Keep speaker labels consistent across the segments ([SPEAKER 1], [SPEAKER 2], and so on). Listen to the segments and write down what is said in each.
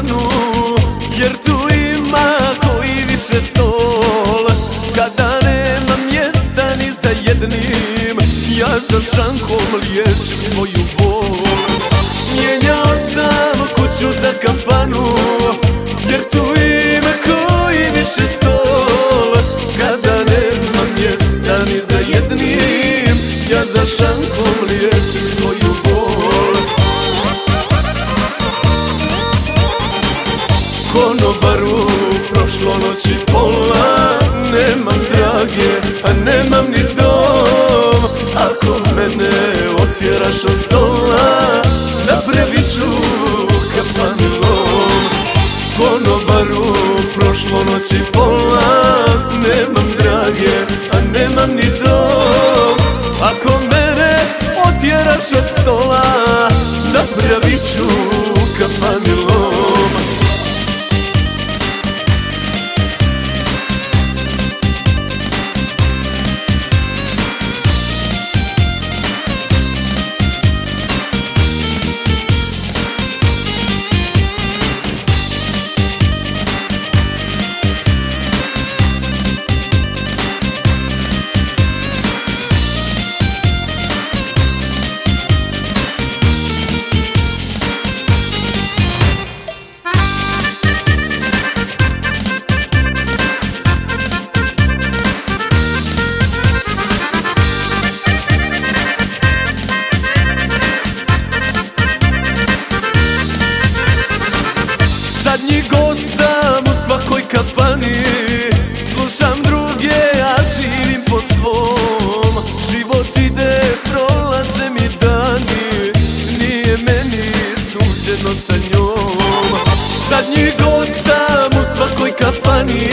[SPEAKER 1] kafanu Jer tu ima koji više stol. Kada nema mjesta ni za jednim Ja za šankom liječim svoju bol. Mijenjao sam kuću za kafanu Jer tu noći pola Nemam drage, a nemam ni dom. Ako mene otjeraš od stola Napravit ću kapanilom Konobaru prošlo noći pola Čitam u svakoj kapani. Slušam druge, a živim po svom. Život ide, prolaze mi dani. Nije meni suđeno sa njom. Zadnji gost sam u svakoj kapani,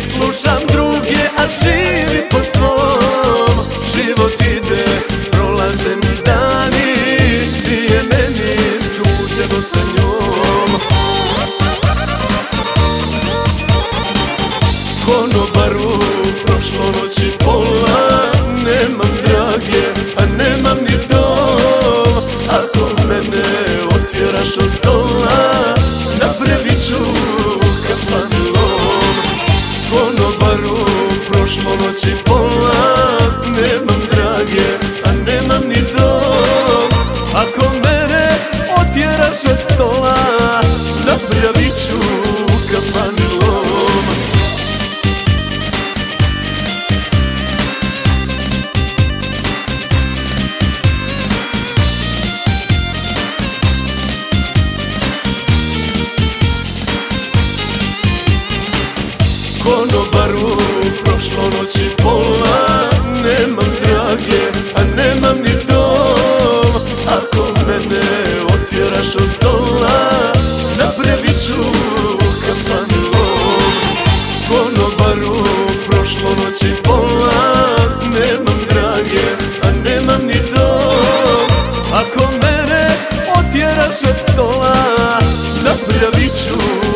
[SPEAKER 1] Slušam druge, a živim po svom baru prošlo noći prošlo noći pola Nemam drage, a nemam ni dom. Ako mene otjeraš od stola Napravit ću kafan Konobaru prošlo noći pola Nemam drage, a nemam ni dom. Ako mene otjeraš od stola Napravit ću